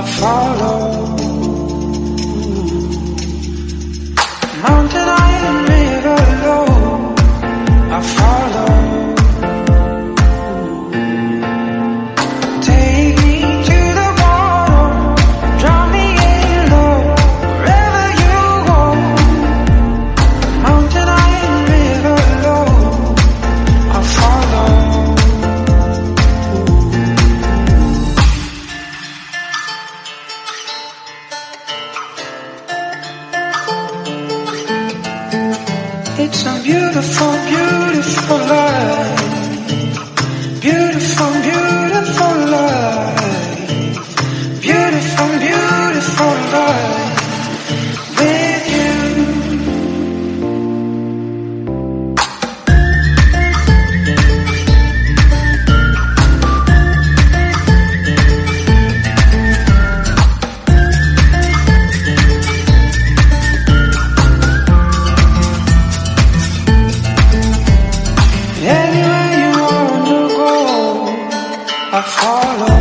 I follow. mountains. beautiful, beautiful life. Beautiful, beautiful life. Beautiful, beautiful life. follow.